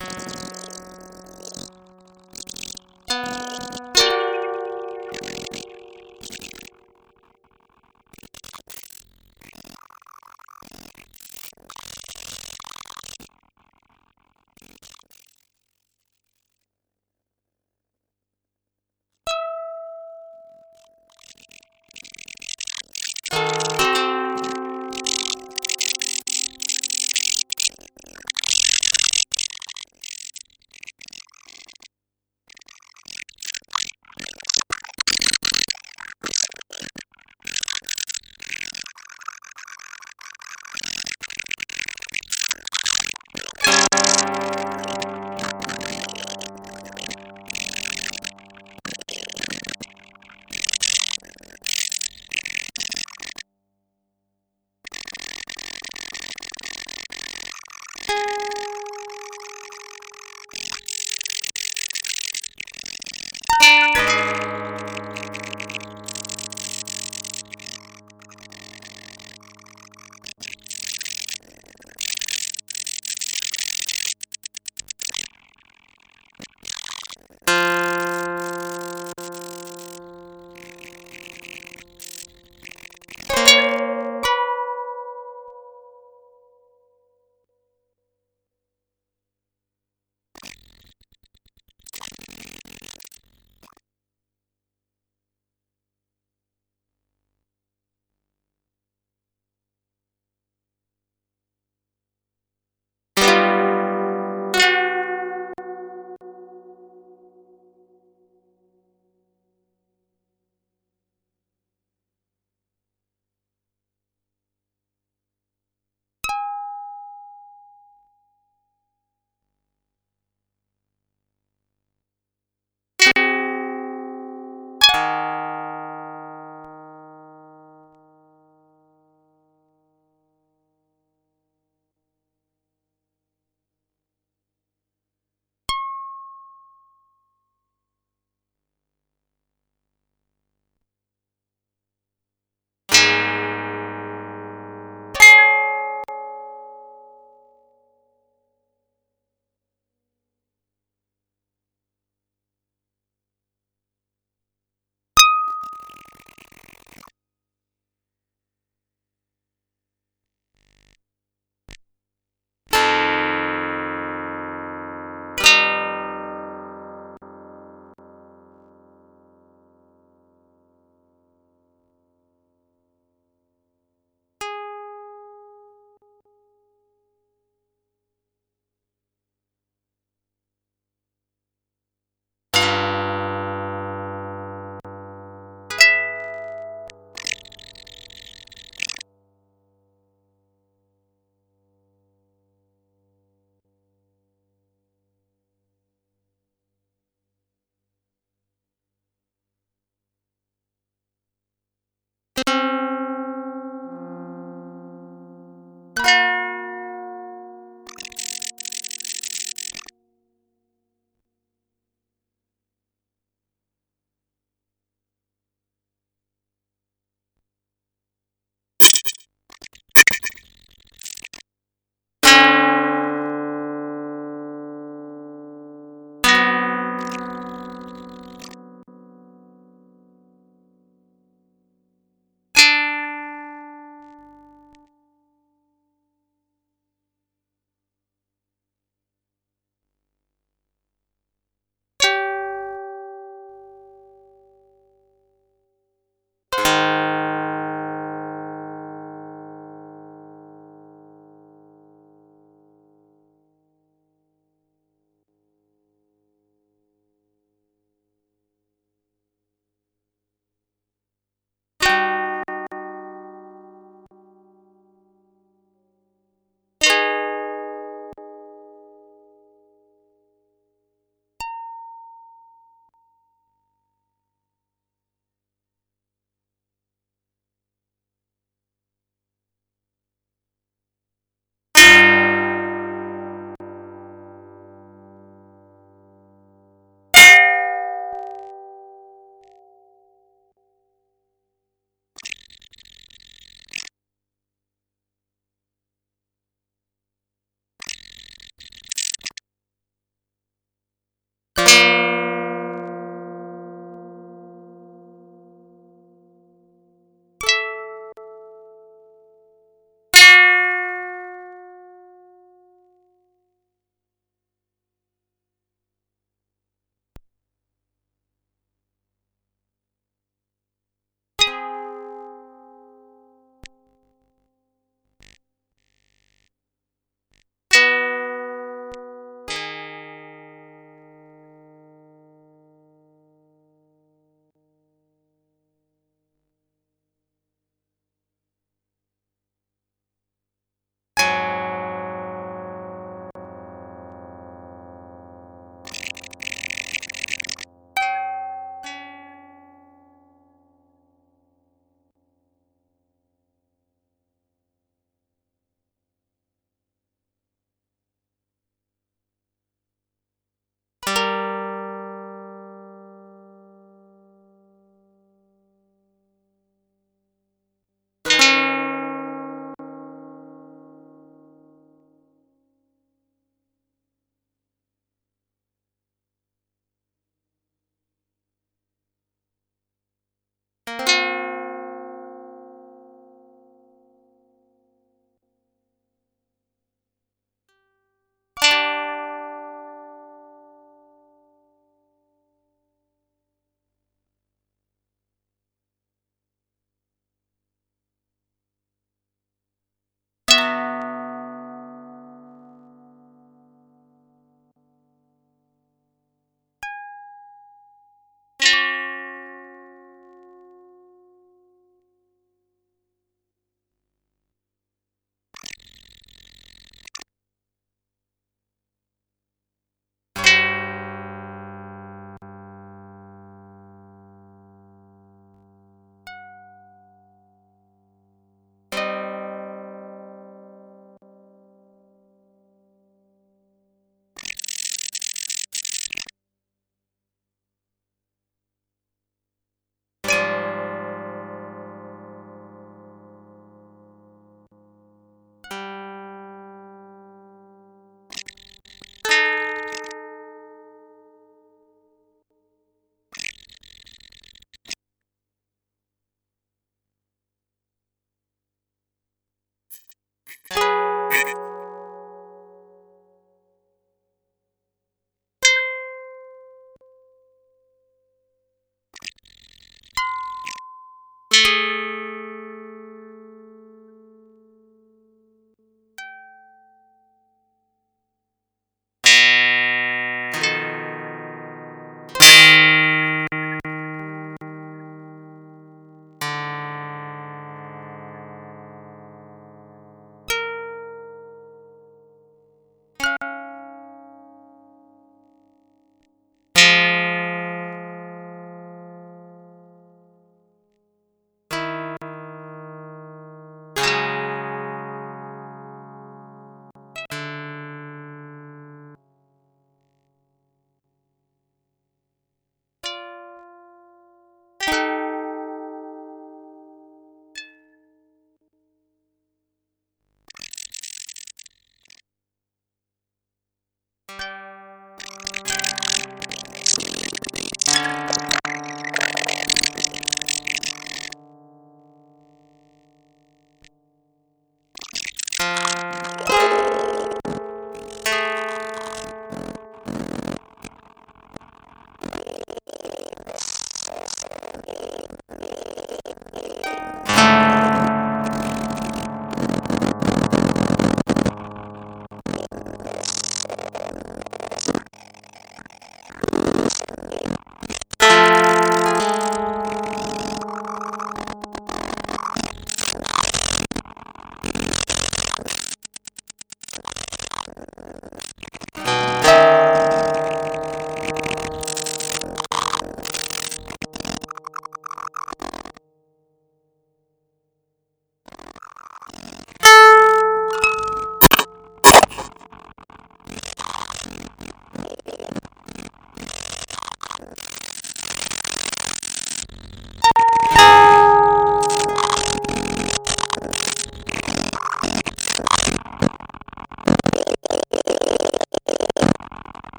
you